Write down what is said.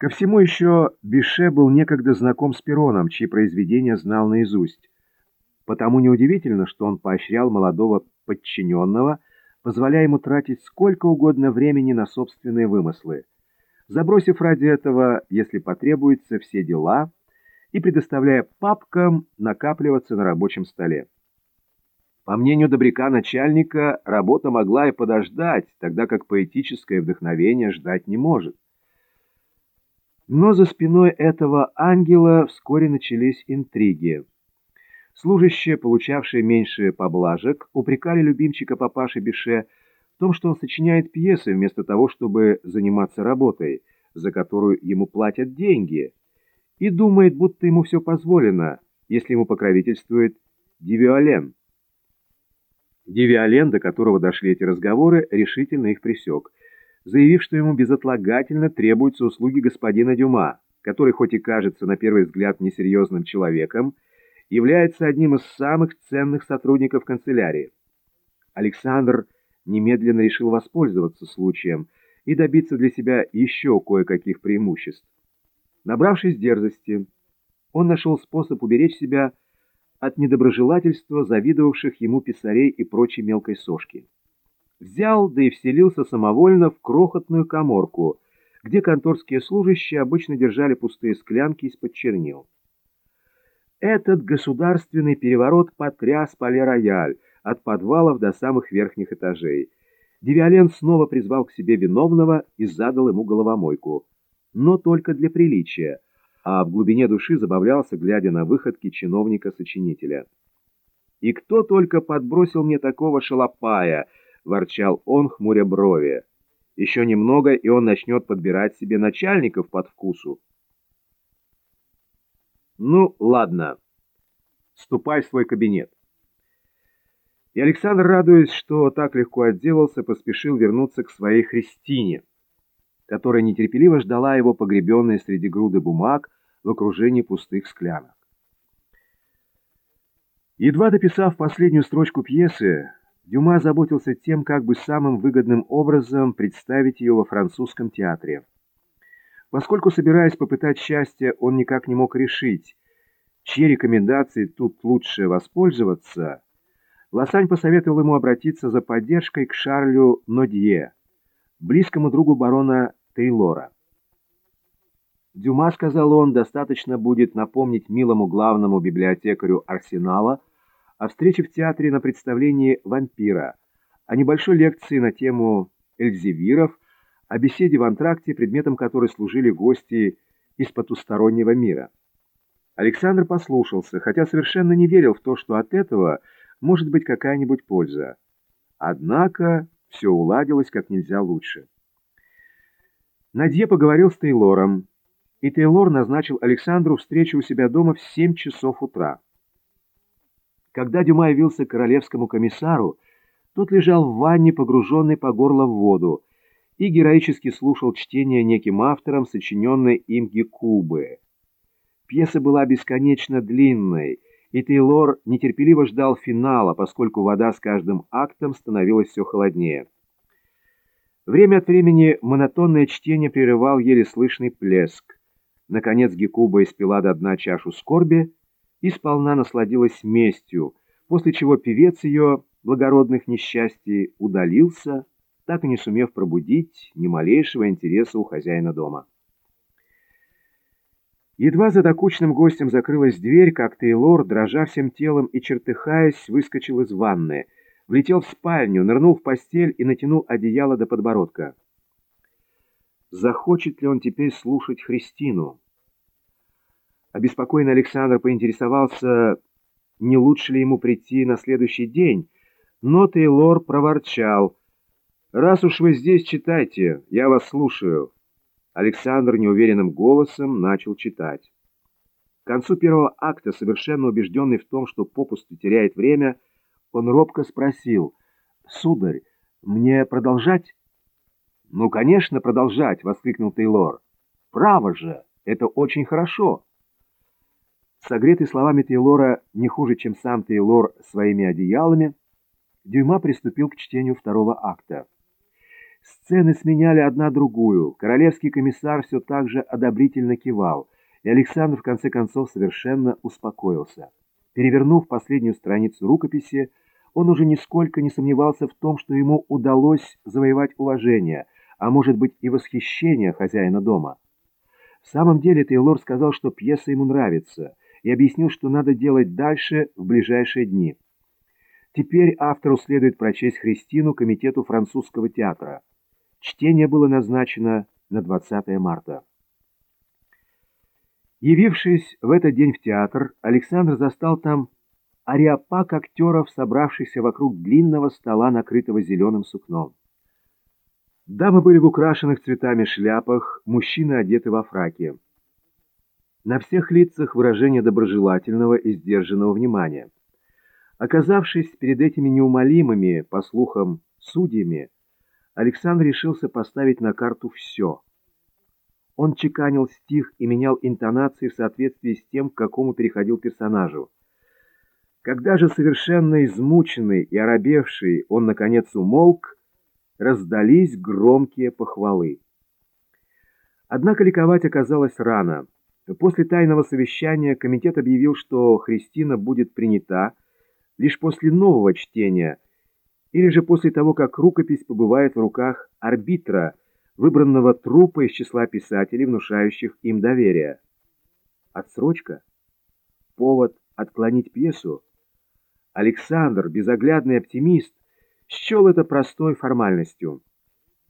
Ко всему еще Бише был некогда знаком с Пероном, чьи произведения знал наизусть. Потому неудивительно, что он поощрял молодого подчиненного, позволяя ему тратить сколько угодно времени на собственные вымыслы, забросив ради этого, если потребуется, все дела и предоставляя папкам накапливаться на рабочем столе. По мнению добряка начальника, работа могла и подождать, тогда как поэтическое вдохновение ждать не может. Но за спиной этого ангела вскоре начались интриги. Служащие, получавшие меньше поблажек, упрекали любимчика папаши Беше в том, что он сочиняет пьесы вместо того, чтобы заниматься работой, за которую ему платят деньги, и думает, будто ему все позволено, если ему покровительствует Дивиолен. Дивиолен, до которого дошли эти разговоры, решительно их пресек – заявив, что ему безотлагательно требуются услуги господина Дюма, который, хоть и кажется на первый взгляд несерьезным человеком, является одним из самых ценных сотрудников канцелярии. Александр немедленно решил воспользоваться случаем и добиться для себя еще кое-каких преимуществ. Набравшись дерзости, он нашел способ уберечь себя от недоброжелательства завидовавших ему писарей и прочей мелкой сошки взял, да и вселился самовольно в крохотную коморку, где конторские служащие обычно держали пустые склянки из-под чернил. Этот государственный переворот потряс Пале-Рояль от подвалов до самых верхних этажей. Девиолен снова призвал к себе виновного и задал ему головомойку. Но только для приличия, а в глубине души забавлялся, глядя на выходки чиновника-сочинителя. «И кто только подбросил мне такого шалопая!» — ворчал он, хмуря брови. «Еще немного, и он начнет подбирать себе начальников под вкусу». «Ну, ладно. Ступай в свой кабинет». И Александр, радуясь, что так легко отделался, поспешил вернуться к своей Христине, которая нетерпеливо ждала его погребенной среди груды бумаг в окружении пустых склянок. Едва дописав последнюю строчку пьесы, Дюма заботился тем, как бы самым выгодным образом представить ее во французском театре. Поскольку, собираясь попытать счастье, он никак не мог решить, чьи рекомендации тут лучше воспользоваться, Лосань посоветовал ему обратиться за поддержкой к Шарлю Нодье, близкому другу барона Тейлора. Дюма, сказал он, достаточно будет напомнить милому главному библиотекарю Арсенала, о встрече в театре на представлении «Вампира», о небольшой лекции на тему Эльзевиров, о беседе в антракте, предметом которой служили гости из потустороннего мира. Александр послушался, хотя совершенно не верил в то, что от этого может быть какая-нибудь польза. Однако все уладилось как нельзя лучше. Надье поговорил с Тейлором, и Тейлор назначил Александру встречу у себя дома в 7 часов утра. Когда Дюма явился к королевскому комиссару, тот лежал в ванне, погруженный по горло в воду, и героически слушал чтение неким автором сочиненной им Гекубы. Пьеса была бесконечно длинной, и Тейлор нетерпеливо ждал финала, поскольку вода с каждым актом становилась все холоднее. Время от времени монотонное чтение прерывал еле слышный плеск. Наконец Гекуба испила до дна чашу скорби, и сполна насладилась местью, после чего певец ее благородных несчастий удалился, так и не сумев пробудить ни малейшего интереса у хозяина дома. Едва за докучным гостем закрылась дверь, как Тейлор, дрожа всем телом и чертыхаясь, выскочил из ванны, влетел в спальню, нырнул в постель и натянул одеяло до подбородка. Захочет ли он теперь слушать Христину? Обеспокоенный Александр поинтересовался, не лучше ли ему прийти на следующий день, но Тейлор проворчал. «Раз уж вы здесь, читайте, я вас слушаю». Александр неуверенным голосом начал читать. К концу первого акта, совершенно убежденный в том, что попусту теряет время, он робко спросил, «Сударь, мне продолжать?» «Ну, конечно, продолжать!» — воскликнул Тейлор. «Право же! Это очень хорошо!» Согретый словами Тейлора не хуже, чем сам Тейлор своими одеялами, Дюйма приступил к чтению второго акта. Сцены сменяли одна другую, королевский комиссар все так же одобрительно кивал, и Александр в конце концов совершенно успокоился. Перевернув последнюю страницу рукописи, он уже нисколько не сомневался в том, что ему удалось завоевать уважение, а может быть и восхищение хозяина дома. В самом деле Тейлор сказал, что пьеса ему нравится, и объяснил, что надо делать дальше в ближайшие дни. Теперь автору следует прочесть Христину комитету французского театра. Чтение было назначено на 20 марта. Явившись в этот день в театр, Александр застал там ариапак актеров, собравшихся вокруг длинного стола, накрытого зеленым сукном. Дамы были в украшенных цветами шляпах, мужчины одеты во фраки. На всех лицах выражение доброжелательного и сдержанного внимания. Оказавшись перед этими неумолимыми, по слухам, судьями, Александр решился поставить на карту все — он чеканил стих и менял интонации в соответствии с тем, к какому переходил персонажу. Когда же совершенно измученный и оробевший он, наконец, умолк, раздались громкие похвалы. Однако ликовать оказалось рано. После тайного совещания комитет объявил, что Христина будет принята лишь после нового чтения или же после того, как рукопись побывает в руках арбитра, выбранного трупа из числа писателей, внушающих им доверие. Отсрочка? Повод отклонить пьесу? Александр, безоглядный оптимист, счел это простой формальностью.